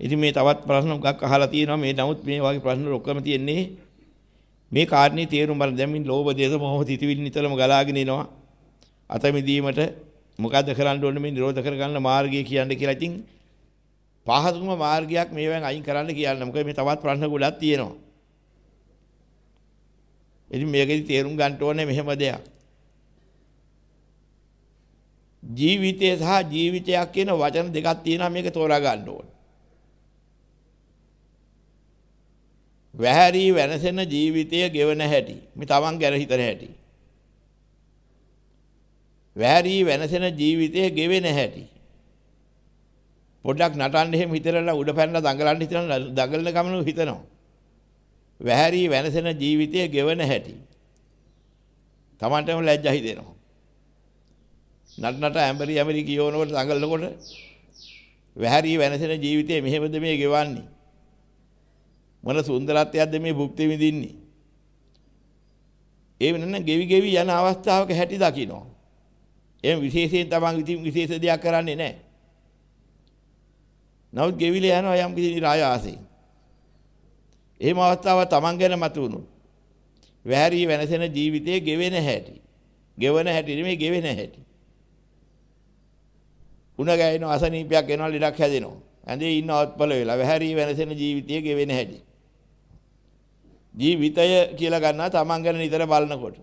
ඉතින් මේ තවත් ප්‍රශ්න මොකක් අහලා තියෙනවා. මේ නමුත් මේ වගේ ප්‍රශ්න ඔක්කොම තියෙන්නේ මේ කාරණේ තේරුම් බලන්න. දැන් මේ ලෝභ දේශ මොහ තිතවිලි නිතරම ගලාගෙන එනවා. අත මිදීමට මොකද්ද කරන්න ඕනේ? මේ නිරෝධ කරගන්න මාර්ගය කියන්නේ කියලා. ඉතින් පහසුම මාර්ගයක් මේවෙන් අයින් කරන්න කියන්න. මොකද මේ තවත් ප්‍රශ්න ගොඩක් තියෙනවා. ඉතින් මේකෙදි තේරුම් ගන්න ඕනේ මෙහෙම දෙයක්. ජීවිතය සහ ජීවිතයක් කියන වචන දෙකක් තියෙනවා. මේක තෝරා ගන්න ඕනේ. වැහැරී වෙනසෙන ජීවිතය ගෙවන හැටි. මේ තමන් ගැන හිතන හැටි. වැහැරී වෙනසෙන ජීවිතය ගෙවෙන හැටි. පොඩ්ඩක් නටන්න එහෙම හිතලා උඩ පැනලා දඟලන්න හිතන දඟලන ගමන හිතනවා. වැහැරී වෙනසෙන ජීවිතය ගෙවන හැටි. තමන්ටම ලැජ්ජා හිතෙනවා. නට නට ඇඹරි ඇඹරි කියවනකොට දඟලනකොට වැහැරී වෙනසෙන ජීවිතය මෙහෙමද මේ ගෙවන්නේ? මොන සුන්දරත්වයක්ද මේ භුක්ති විඳින්නේ. ඒ වෙනනම් ගෙවි ගෙවි යන අවස්ථාවක හැටි දකින්න. එහෙම විශේෂයෙන් තමන් ඉතින් විශේෂ දෙයක් කරන්නේ නැහැ. නමුත් ගෙවිලා යනවා යම් කිසි නිරායාසයෙන්. එහෙම අවස්ථාව තමන් ගැන මතුවුණු. වැහැරී වෙනසෙන ජීවිතයේ ගෙවෙන හැටි. ගෙවන හැටි නෙමෙයි ගෙවෙන හැටි. උණ ගෑන අසනීපයක් එනවා ලෙඩක් හැදෙනවා. ඇඳේ ඉන්න අවත්පල වෙලා වැහැරී වෙනසෙන ජීවිතයේ ගෙවෙන හැටි. ජීවිතය කියලා ගන්නවා තමන් ගැන නිතර බලනකොට.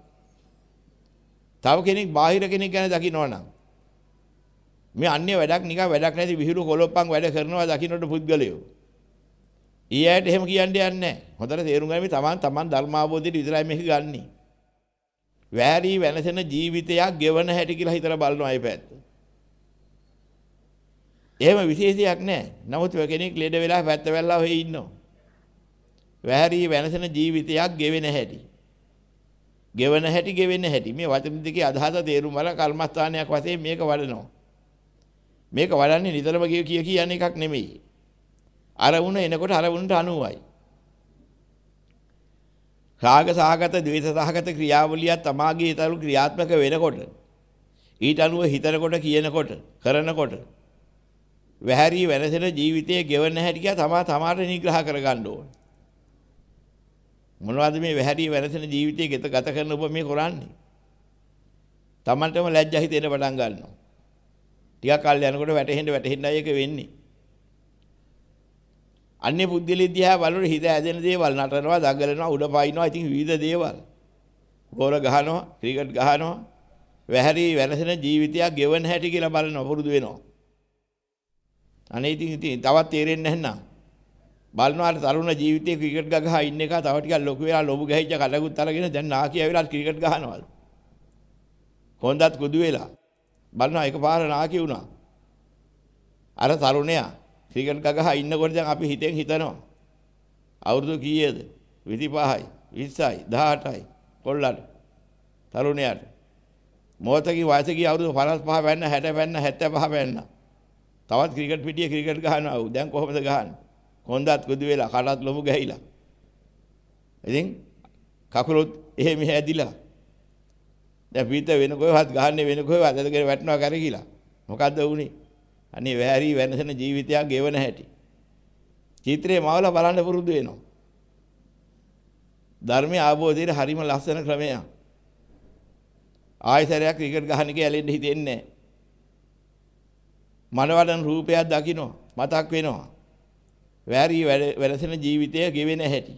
තව කෙනෙක් බාහිර කෙනෙක් ගැන දකින්නවනම් මේ අන්‍ය වැඩක් නිකන් වැඩක් නැති විහිළු කොලොප්පන් වැඩ කරනවා දකින්නට පුද්ගලයෝ. ඊයට එහෙම කියන්න යන්නේ නැහැ. හොඳට තේරුම් ගන්න මේ තමන් තමන් ධර්මාවබෝධයට විතරයි මේක ගන්නෙ. වැරි වෙනසෙන ජීවිතයක් ගෙවන හැටි කියලා හිතලා බලනවා අය පැත්ත. එහෙම විශේෂයක් නැහැ. නමුත් කෙනෙක් ලෙඩ වෙලා පැත්ත වැල්ලා ඔහේ ඉන්නවා. වැහැරී වෙනසන ජීවිතයක් ගෙවෙන හැටි. ගෙවන හැටි ගෙවෙන හැටි. මේ වචන දෙකේ අදහස තේරුම් වල කර්මස්ථානයක් වශයෙන් මේක වඩනවා. මේක වඩන්නේ නිතරම කිය කිය කියන්නේ එකක් නෙමෙයි. අර වුණ එනකොට අර වුණට අනුවයි. රාග සහගත, ද්වේෂ සහගත ක්‍රියාවලිය තමාගේ තරු ක්‍රියාත්මක වෙනකොට ඊට අනුව හිතනකොට කියනකොට කරනකොට වැහැරී වෙනසෙන ජීවිතයේ ගෙවන හැටි කියා තමා තමාට නිග්‍රහ කරගන්න ඕනේ. මොනවද මේ වැහැටි වෙනසෙන ජීවිතයේ ගත ගත කරන ඔබ මේ කරන්නේ? Tamanටම ලැජ්ජා හිතෙන්න පටන් ගන්නවා. ටිකක් කල් යනකොට වැටෙහෙන්න වැටෙහෙන්නයි ඒක වෙන්නේ. අන්නේ පුද්ගලෙ දිහා බලනකොට හිත ඇදෙන දේවල් නටනවා, දඟලනවා, උඩ පායිනවා, ඉතින් විවිධ දේවල්. ගෝල ගහනවා, ක්‍රිකට් ගහනවා. වැහැරි වෙනසෙන ජීවිතයක් ගෙවන හැටි කියලා බලනවා පුරුදු වෙනවා. අනේ ඉතින් ඉතින් තවත් තේරෙන්නේ නැත්නම් බලනවාට තරුණ ජීවිතේ ක්‍රිකට් ගහ ඉන්න එක තව ටිකක් ලොකු වෙලා ලොබු ගහිච්ච කඩකුත් අරගෙන දැන් නාකිය ඇවිල්ලා ක්‍රිකට් ගහනවා. කොන්දත් කුදු වෙලා බලනවා එකපාර නාකි වුණා. අර තරුණයා ක්‍රිකට් ගහ ඉන්නකොට දැන් අපි හිතෙන් හිතනවා. අවුරුදු කීයේද? 25යි, 20යි, 18යි කොල්ලට. තරුණයාට. මොහොතකින් වයසකී අවුරුදු 55 වෙන්න 60 වෙන්න 75 වෙන්න. තවත් ක්‍රිකට් පිටියේ ක්‍රිකට් ගහනවා. දැන් කොහොමද ගහන්නේ? කොන්දත් කුදු වෙලා කටත් ලොමු ගහිලා. ඉතින් කකුලොත් එහෙ මෙහෙ ඇදිලා. දැන් පිට වෙන කොහෙවත් ගහන්නේ වෙන කොහෙවත් ඇදගෙන වැටෙනවා කරකිලා. මොකද්ද වුනේ? අනේ වැහැරි වෙනසන ජීවිතයක් ගෙවන හැටි. චිත්‍රේ මවලා බලන්න පුරුදු වෙනවා. ධර්මයේ ආબોධයේ හරිම ලස්සන ක්‍රමයක්. ආයතරයක් ක්‍රිකට් ගහන එක ඇලෙන්න හිතෙන්නේ නැහැ. මනවලන රූපයක් දකින්න මතක් වෙනවා. වැරි වෙනසෙන ජීවිතය ගෙවෙන හැටි.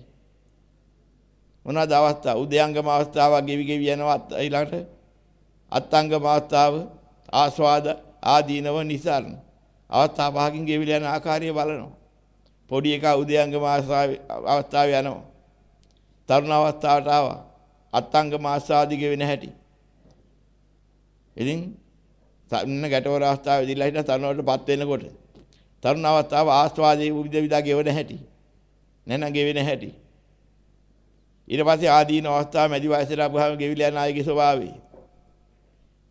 මොනවාද අවස්ථා? උදයංගම අවස්ථාවක් ගෙවි ගෙවි යනවා ඊළඟට අත්ංගම අවස්ථාව ආස්වාද ආදීනව නිසරණ. අවස්ථා පහකින් ගෙවිලා යන ආකාරය බලනවා. පොඩි එකා උදයංගම අවස්ථාවේ යනවා. තරුණ අවස්ථාවට ආවා. අත්ංගම ආස්වාදි ගෙවෙන හැටි. ඉතින් තරුණ ගැටවර අවස්ථාවේදීලා හිට තරුණවටපත් වෙනකොට තරුණ අවස්ථාව ආස්වාදයේ විවිධ විදා ගෙවන හැටි. නැන ගෙවෙන හැටි. ඊට පස්සේ ආදීන අවස්ථාව මැදි වයසට ආපුවාම ගෙවිලා යන අයගේ ස්වභාවය.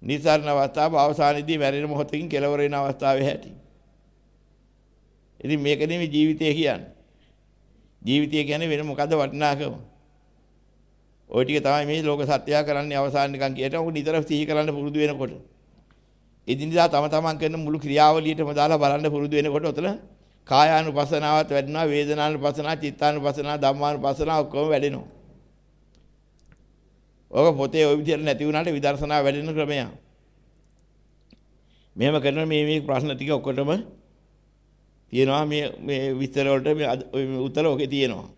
නිසරණ අවස්ථාව අවසානයේදී මැරෙන මොහොතකින් කෙලවර වෙන අවස්ථාවේ හැටි. ඉතින් මේක නෙමෙයි ජීවිතය කියන්නේ. ජීවිතය කියන්නේ වෙන මොකද්ද වටිනාකම? ওই ටික තමයි මේ ලෝක සත්‍යය කරන්නේ අවසාන නිකන් කියට උන් නිතර සිහි කරන්න පුරුදු වෙනකොට. එදිනදා තම තමන් කරන මුළු ක්‍රියාවලියටම දාලා බලන්න පුරුදු වෙනකොට උතන කායානුපසනාවත් වැඩෙනවා වේදනානුපසනාව චිත්තානුපසනාව ධම්මානුපසනාව ඔක්කොම වැඩෙනවා. ඔක පොතේ ওই විදිහට නැති වුණාට විදර්ශනා වැඩෙන ක්‍රමයක්. මෙහෙම කරන මේ මේ ප්‍රශ්න ටික ඔක්කොටම තියෙනවා මේ මේ විස්තර වලට මේ උත්තර ඔකේ තියෙනවා.